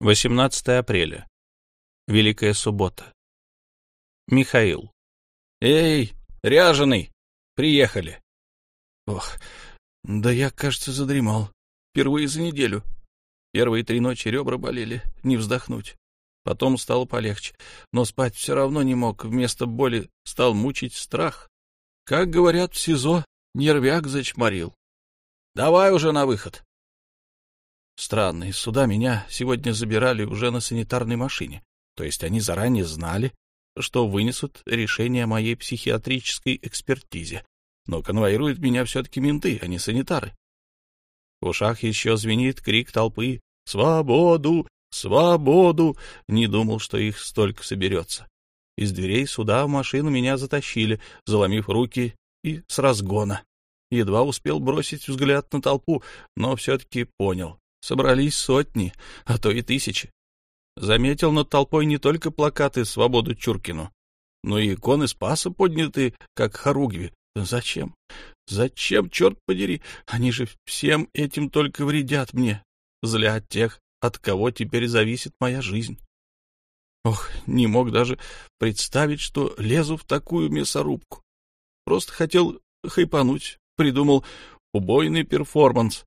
18 апреля. Великая суббота. Михаил. «Эй, ряженый! Приехали!» Ох, да я, кажется, задремал. Впервые за неделю. Первые три ночи ребра болели, не вздохнуть. Потом стало полегче, но спать все равно не мог. Вместо боли стал мучить страх. Как говорят в СИЗО, нервяк зачморил. «Давай уже на выход!» Странно, из суда меня сегодня забирали уже на санитарной машине. То есть они заранее знали, что вынесут решение о моей психиатрической экспертизе. Но конвоируют меня все-таки менты, а не санитары. В ушах еще звенит крик толпы «Свободу! Свободу!» Не думал, что их столько соберется. Из дверей суда в машину меня затащили, заломив руки и с разгона. Едва успел бросить взгляд на толпу, но все-таки понял. Собрались сотни, а то и тысячи. Заметил над толпой не только плакаты «Свободу Чуркину», но и иконы Спаса подняты, как хоругви. Зачем? Зачем, черт подери? Они же всем этим только вредят мне, злят тех, от кого теперь зависит моя жизнь. Ох, не мог даже представить, что лезу в такую мясорубку. Просто хотел хайпануть, придумал убойный перформанс,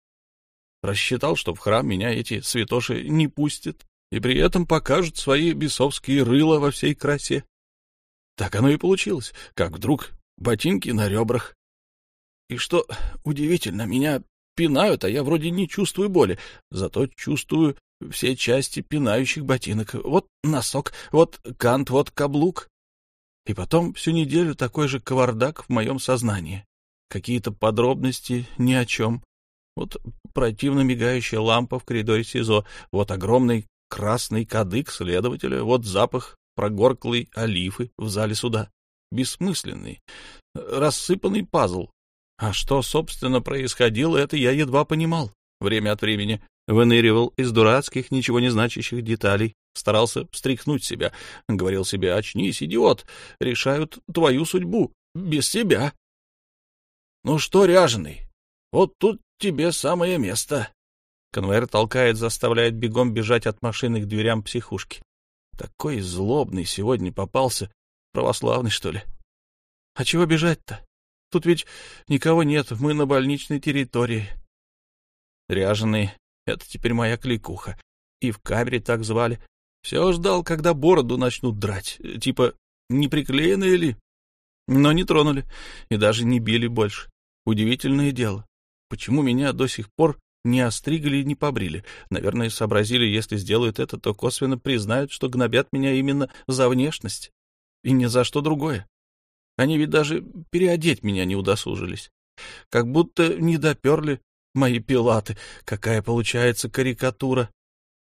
Рассчитал, что в храм меня эти святоши не пустят, и при этом покажут свои бесовские рыла во всей красе. Так оно и получилось, как вдруг ботинки на ребрах. И что удивительно, меня пинают, а я вроде не чувствую боли, зато чувствую все части пинающих ботинок. Вот носок, вот кант, вот каблук. И потом всю неделю такой же кавардак в моем сознании. Какие-то подробности ни о чем. Вот противно мигающая лампа в коридоре СИЗО, вот огромный красный кадык следователя, вот запах прогорклой олифы в зале суда. Бессмысленный, рассыпанный пазл. А что, собственно, происходило, это я едва понимал. Время от времени выныривал из дурацких, ничего не значащих деталей, старался встряхнуть себя, говорил себе «Очнись, идиот! Решают твою судьбу, без тебя!» «Ну что, ряженый, вот тут тебе самое место. Конвейер толкает, заставляет бегом бежать от машины к дверям психушки. Такой злобный сегодня попался. Православный, что ли? А чего бежать-то? Тут ведь никого нет, мы на больничной территории. Ряженый — это теперь моя кликуха. И в камере так звали. Все ждал, когда бороду начнут драть. Типа, не приклеенные ли? Но не тронули и даже не били больше. Удивительное дело. Почему меня до сих пор не остригли и не побрили? Наверное, сообразили, если сделают это, то косвенно признают, что гнобят меня именно за внешность и ни за что другое. Они ведь даже переодеть меня не удосужились. Как будто не доперли мои пилаты. Какая получается карикатура.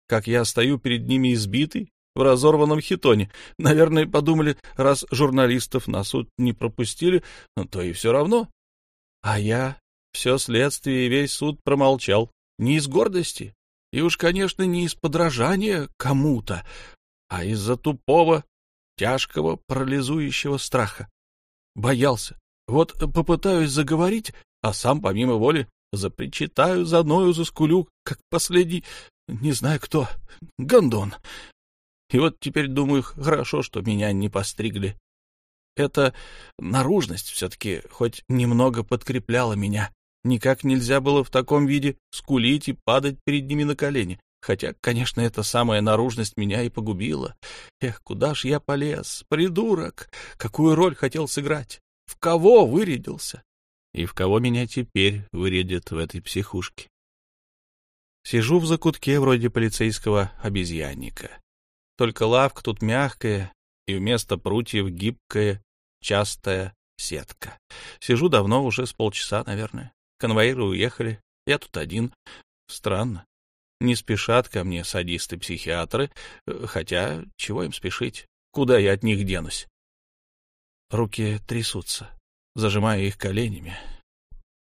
Как я стою перед ними избитый, в разорванном хитоне. Наверное, подумали, раз журналистов на суд не пропустили, то и все равно. А я все следствие и весь суд промолчал. Не из гордости, и уж, конечно, не из подражания кому-то, а из-за тупого, тяжкого, парализующего страха. Боялся. Вот попытаюсь заговорить, а сам, помимо воли, запричитаю, заною, заскулю, как последний, не знаю кто, гондон. И вот теперь думаю, хорошо, что меня не постригли. Эта наружность все-таки хоть немного подкрепляла меня. Никак нельзя было в таком виде скулить и падать перед ними на колени. Хотя, конечно, эта самая наружность меня и погубила. Эх, куда ж я полез? Придурок! Какую роль хотел сыграть? В кого вырядился? И в кого меня теперь вырядят в этой психушке? Сижу в закутке вроде полицейского обезьянника. Только лавка тут мягкая, и вместо прутьев гибкая, частая сетка. Сижу давно, уже с полчаса, наверное. Конвоиры уехали, я тут один. Странно. Не спешат ко мне садисты-психиатры, хотя чего им спешить? Куда я от них денусь? Руки трясутся, зажимая их коленями.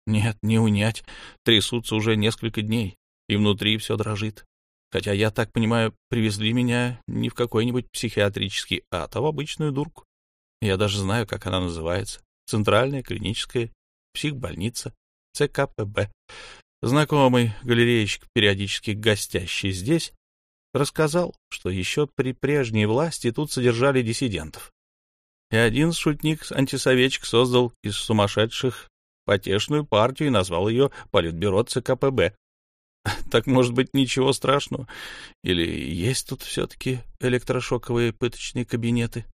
Нет, не унять. Трясутся уже несколько дней, и внутри все дрожит. Хотя, я так понимаю, привезли меня не в какой-нибудь психиатрический ад, а в обычную дурку. Я даже знаю, как она называется. Центральная клиническая психбольница. ЦКПБ. Знакомый галереечек, периодически гостящий здесь, рассказал, что еще при прежней власти тут содержали диссидентов. И один шутник-антисоветчик создал из сумасшедших потешную партию и назвал ее Политбюро ЦКПБ. Так, может быть, ничего страшного? Или есть тут все-таки электрошоковые пыточные кабинеты?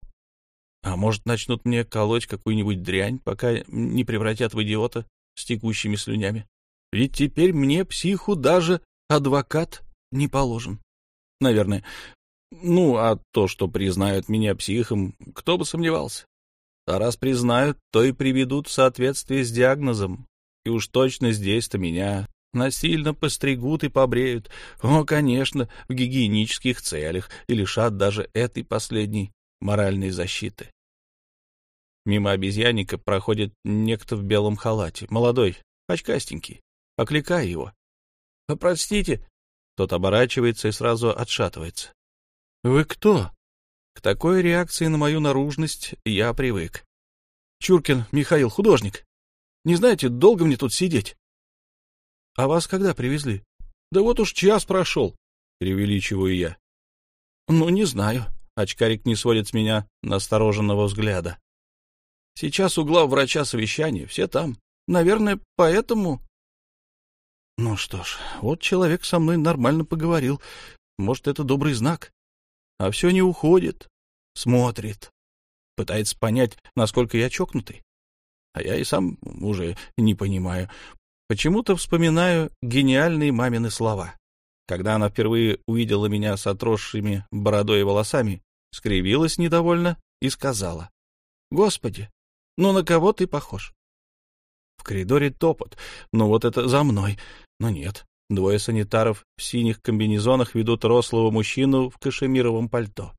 А может, начнут мне колоть какую-нибудь дрянь, пока не превратят в идиота с текущими слюнями? Ведь теперь мне, психу, даже адвокат не положен. Наверное. Ну, а то, что признают меня психом, кто бы сомневался. А раз признают, то и приведут в соответствие с диагнозом. И уж точно здесь-то меня насильно постригут и побреют. О, конечно, в гигиенических целях и лишат даже этой последней моральной защиты. Мимо обезьянника проходит некто в белом халате, молодой, очкастенький. Окликай его. «А, «Простите». Тот оборачивается и сразу отшатывается. «Вы кто?» К такой реакции на мою наружность я привык. «Чуркин Михаил, художник. Не знаете, долго мне тут сидеть?» «А вас когда привезли?» «Да вот уж час прошел», — преувеличиваю я. «Ну, не знаю». Очкарик не сводит с меня настороженного взгляда. Сейчас угла врача совещание, все там. Наверное, поэтому... Ну что ж, вот человек со мной нормально поговорил. Может, это добрый знак. А все не уходит. Смотрит. Пытается понять, насколько я чокнутый. А я и сам уже не понимаю. Почему-то вспоминаю гениальные мамины слова. Когда она впервые увидела меня с отросшими бородой и волосами, скривилась недовольно и сказала. — Господи, ну на кого ты похож? В коридоре топот. Ну вот это за мной. Но нет. Двое санитаров в синих комбинезонах ведут рослого мужчину в кашемировом пальто.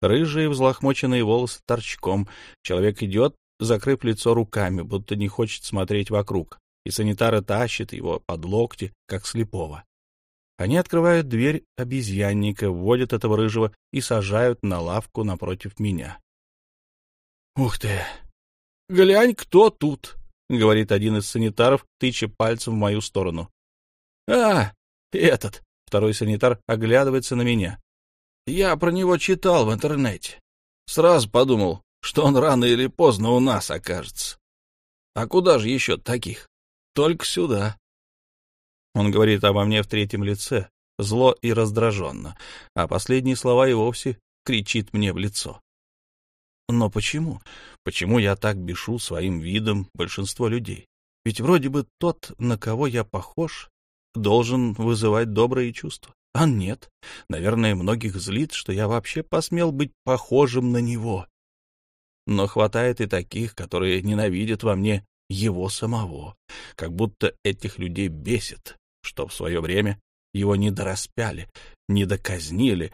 Рыжие взлохмоченные волосы торчком. Человек идет, закрыв лицо руками, будто не хочет смотреть вокруг и санитары тащат его под локти, как слепого. Они открывают дверь обезьянника, вводят этого рыжего и сажают на лавку напротив меня. — Ух ты! Глянь, кто тут! — говорит один из санитаров, тыча пальцем в мою сторону. — А, этот! — второй санитар оглядывается на меня. — Я про него читал в интернете. Сразу подумал, что он рано или поздно у нас окажется. А куда же еще таких? Только сюда. Он говорит обо мне в третьем лице, зло и раздраженно, а последние слова и вовсе кричит мне в лицо. Но почему? Почему я так бешу своим видом большинство людей? Ведь вроде бы тот, на кого я похож, должен вызывать добрые чувства. А нет. Наверное, многих злит, что я вообще посмел быть похожим на него. Но хватает и таких, которые ненавидят во мне его самого, как будто этих людей бесит, что в свое время его не дораспяли, не доказнили,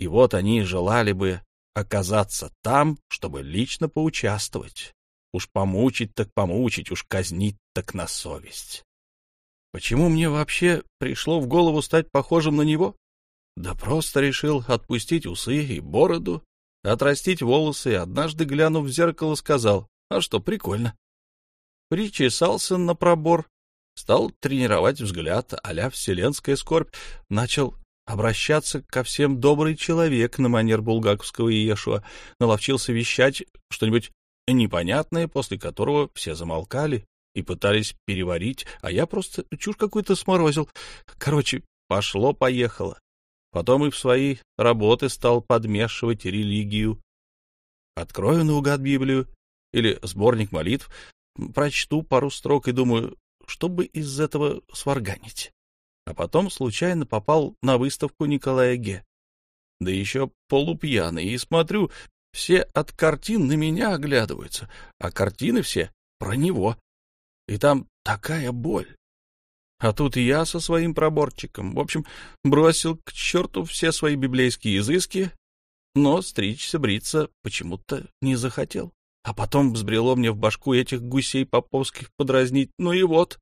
и вот они желали бы оказаться там, чтобы лично поучаствовать. Уж помучить так помучить, уж казнить так на совесть. Почему мне вообще пришло в голову стать похожим на него? Да просто решил отпустить усы и бороду, отрастить волосы, и однажды, глянув в зеркало, сказал, а что, прикольно причесался на пробор, стал тренировать взгляд а вселенская скорбь, начал обращаться ко всем добрый человек на манер булгаковского Иешуа, наловчился вещать что-нибудь непонятное, после которого все замолкали и пытались переварить, а я просто чушь какую-то сморозил. Короче, пошло-поехало. Потом и в свои работы стал подмешивать религию. Открою наугад Библию или сборник молитв, прочту пару строк и думаю, чтобы из этого сварганить. А потом случайно попал на выставку Николая Ге. Да еще полупьяный, и смотрю, все от картин на меня оглядываются, а картины все про него. И там такая боль. А тут я со своим проборчиком. В общем, бросил к черту все свои библейские изыски, но стричься, бриться почему-то не захотел. А потом взбрело мне в башку этих гусей поповских подразнить. Ну и вот.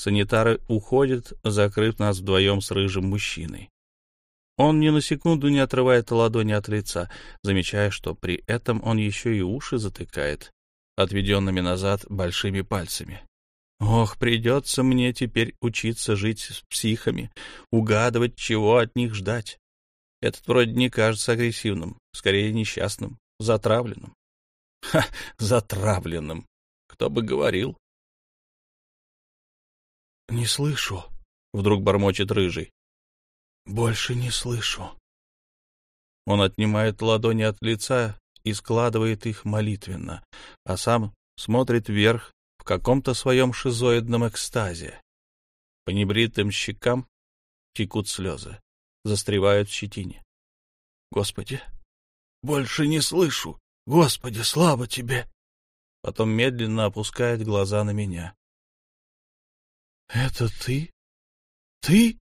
Санитары уходят, закрыв нас вдвоем с рыжим мужчиной. Он ни на секунду не отрывает ладони от лица, замечая, что при этом он еще и уши затыкает, отведенными назад большими пальцами. Ох, придется мне теперь учиться жить с психами, угадывать, чего от них ждать. Этот вроде не кажется агрессивным, скорее несчастным, затравленным. Ха, затравленным. Кто бы говорил. Не слышу, вдруг бормочет рыжий. Больше не слышу. Он отнимает ладони от лица и складывает их молитвенно, а сам смотрит вверх в каком-то своем шизоидном экстазе. По небритым щекам текут слезы, застревают в щетине. Господи, больше не слышу. Господи, слава тебе! Потом медленно опускает глаза на меня. Это ты? Ты?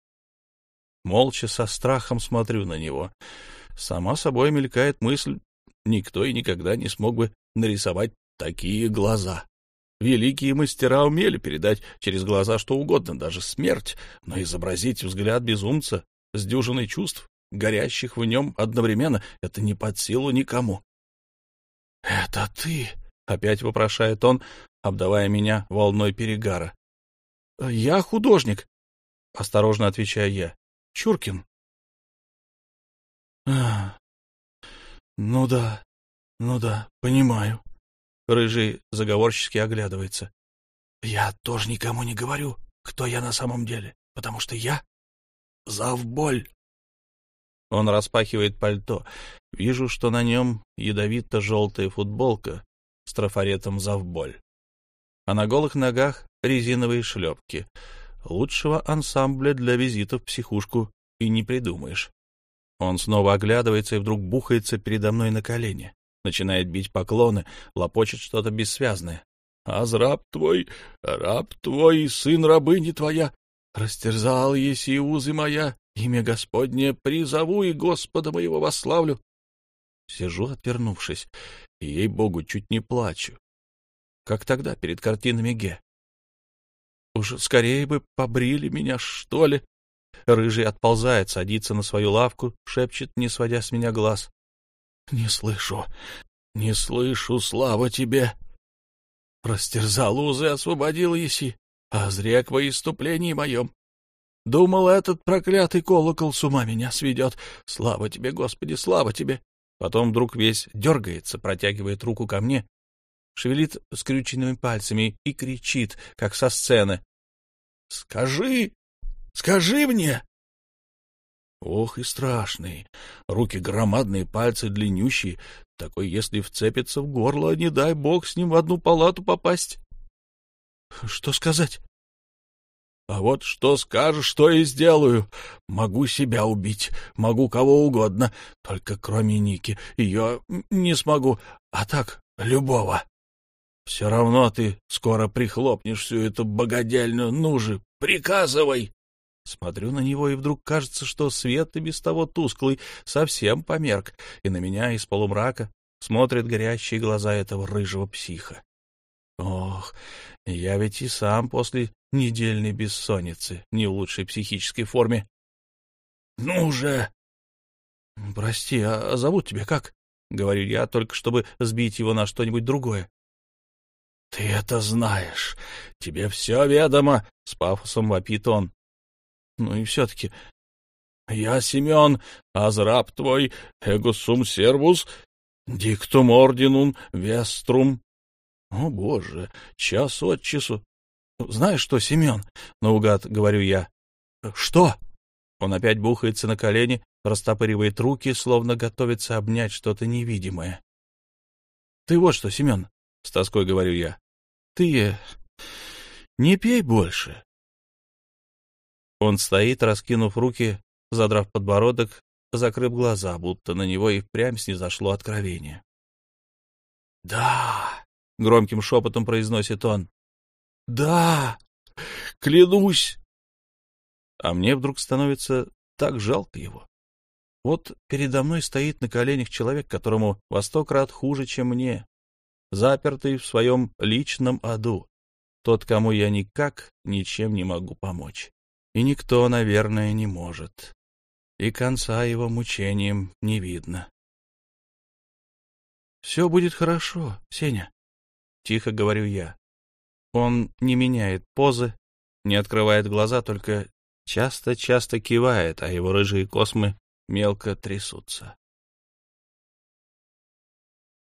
Молча со страхом смотрю на него. Сама собой мелькает мысль, никто и никогда не смог бы нарисовать такие глаза. Великие мастера умели передать через глаза что угодно, даже смерть, но изобразить взгляд безумца с дюжиной чувств, горящих в нем одновременно, это не под силу никому. — Это ты? — опять вопрошает он, обдавая меня волной перегара. — Я художник, — осторожно отвечаю я. — Чуркин. — А, ну да, ну да, понимаю. Рыжий заговорчески оглядывается. Я тоже никому не говорю, кто я на самом деле, потому что я завболь. Он распахивает пальто. Вижу, что на нем ядовито-желтая футболка с трафаретом завболь. А на голых ногах резиновые шлепки. Лучшего ансамбля для визита в психушку и не придумаешь. Он снова оглядывается и вдруг бухается передо мной на колени начинает бить поклоны, лопочет что-то бессвязное. «Аз раб твой, раб твой, сын рабыни твоя, растерзал еси узы моя, имя Господне призову и Господа моего восславлю». Сижу, отвернувшись, и, ей-богу, чуть не плачу. Как тогда, перед картинами Ге. Уж скорее бы побрили меня, что ли. Рыжий отползает, садится на свою лавку, шепчет, не сводя с меня глаз. Не слышу, не слышу, слава тебе. Растерзал узы, освободил еси, а зрек во иступлении моем. Думал, этот проклятый колокол с ума меня сведет. Слава тебе, Господи, слава тебе. Потом вдруг весь дергается, протягивает руку ко мне, шевелит скрюченными пальцами и кричит, как со сцены. — Скажи, скажи мне! Ох и страшный. Руки громадные, пальцы длиннющие. Такой, если вцепится в горло, не дай бог с ним в одну палату попасть. Что сказать? А вот что скажешь, что и сделаю. Могу себя убить, могу кого угодно, только кроме Ники. Ее не смогу, а так любого. Все равно ты скоро прихлопнешь всю эту богадельную. Ну приказывай. Смотрю на него, и вдруг кажется, что свет и без того тусклый совсем померк, и на меня из полумрака смотрят горящие глаза этого рыжего психа. Ох, я ведь и сам после недельной бессонницы не в лучшей психической форме. — Ну же! — Прости, а зовут тебя как? — говорю я, только чтобы сбить его на что-нибудь другое. — Ты это знаешь. Тебе все ведомо, — с пафосом вопит он. Ну и все-таки... Я Семен, азраб твой, эгосум сервус, диктум ординун веструм. О, боже, час от часу. Знаешь что, Семен, наугад говорю я. Что? Он опять бухается на колени, растопыривает руки, словно готовится обнять что-то невидимое. Ты вот что, Семен, с тоской говорю я. Ты не пей больше. Он стоит, раскинув руки, задрав подбородок, закрыв глаза, будто на него и впрямь снизошло откровение. «Да!» — громким шепотом произносит он. «Да! Клянусь!» А мне вдруг становится так жалко его. Вот передо мной стоит на коленях человек, которому во сто крат хуже, чем мне, запертый в своем личном аду, тот, кому я никак ничем не могу помочь и никто, наверное, не может. И конца его мучениям не видно. — Все будет хорошо, Сеня, — тихо говорю я. Он не меняет позы, не открывает глаза, только часто-часто кивает, а его рыжие космы мелко трясутся.